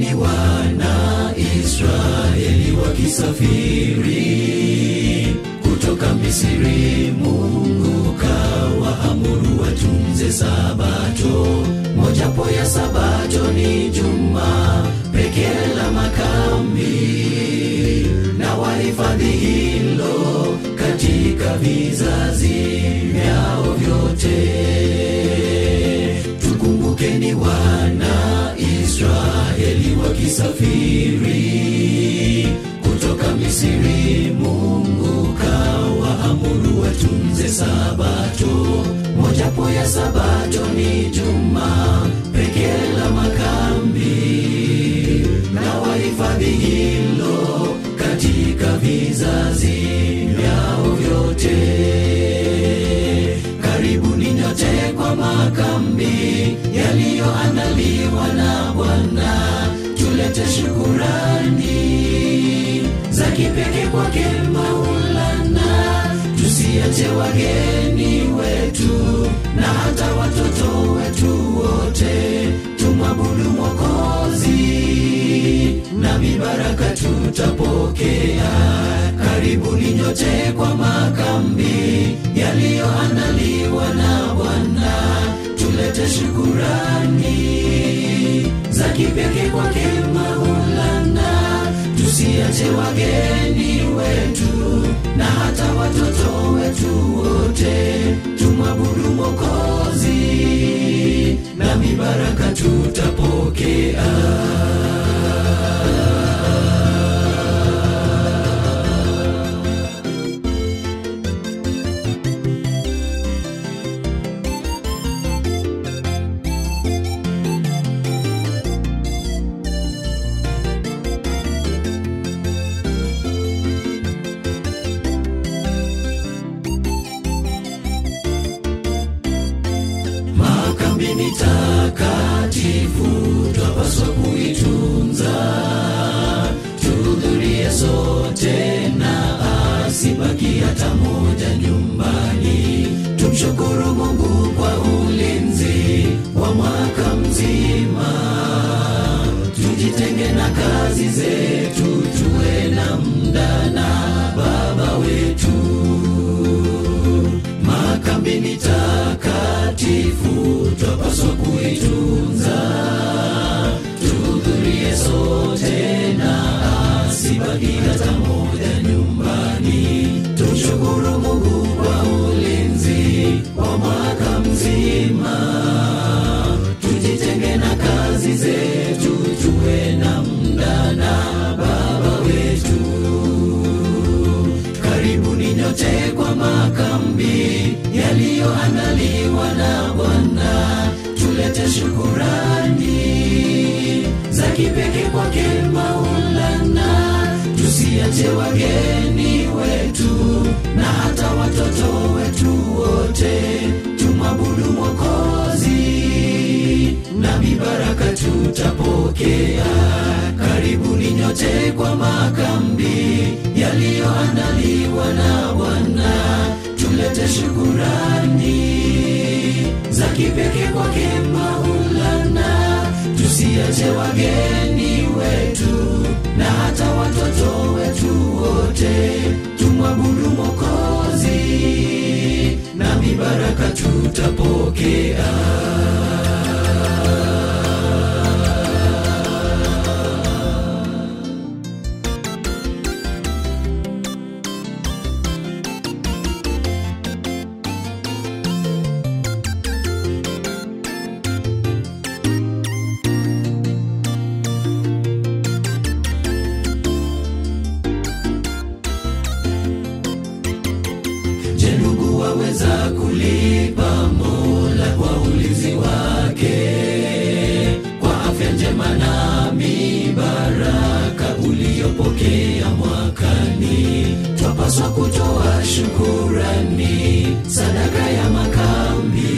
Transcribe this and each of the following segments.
ni wana Israeli wakisafiri kutoka Misri, Mungu kawaamuru watunze Sabato. Mojapo ya Sabato ni juma pekee la makambi, na wahifadhi hilo katika vizazi vyao watunze Sabato. Mojapo ya Sabato ni juma pekee la makambi, na wahifadhi hilo katika vizazi wageni wetu na hata watoto wetu wote, tumwabudu Mwokozi na mibaraka tutapokea. Karibuni nyote kwa makambi yaliyoandaliwa na Bwana, tulete shukurani za kipekee kwake tusiache wageni wetu na hata watoto wetu wote, tumwabudu mokozi na mibaraka tutapokea. Hata moja nyumbani. Tumshukuru Mungu kwa ulinzi wa mwaka mzima. Tujitenge na kazi zetu, tuwe na muda na Baba wetu. Makambi ni takatifu, twapaswa kuitunza. Mzima. Tujitenge na kazi zetu, tuwe na muda na Baba wetu. Karibuni nyote kwa makambi yaliyoandaliwa na makambi yaliyoandaliwa na Bwana, tulete shukurani za kipekee kwake Maulana, tusiache wageni wetu na hata watoto wetu wote, tumwabudu Mwokozi na mibaraka tutapokea. Waweza kulipa Mola kwa ulinzi wake, kwa afya njema na mibaraka uliyopokea mwakani? Twapaswa kutoa shukurani, sadaka ya makambi,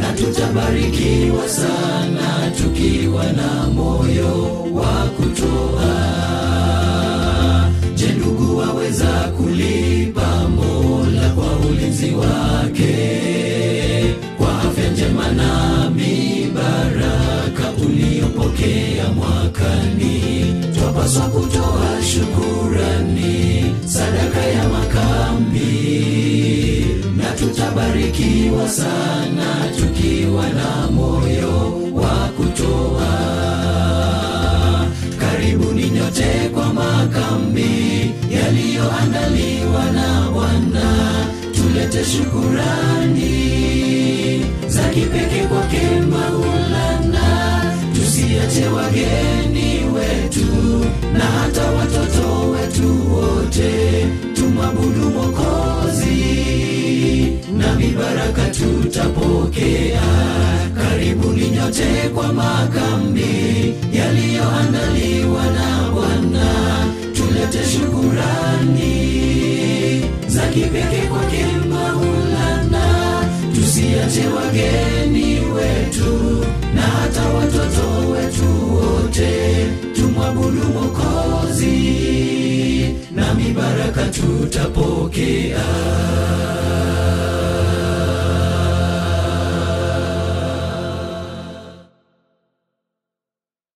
na tutabarikiwa sana tukiwa na moyo wa kutoa. Twapaswa kutoa shukurani sadaka ya makambi. Na tutabarikiwa sana tukiwa na moyo wa kutoa. Karibuni nyote kwa makambi yaliyoandaliwa na bwana. Tulete shukurani za kipekee kwake maulana. Tusiache wageni na hata watoto wetu wote tumwabudu mokozi na mibaraka tutapokea. Karibuni nyote kwa makambi yaliyoandaliwa na bwana. Tulete shukurani za kipekee kwake maulana tusiache wageni tutapokea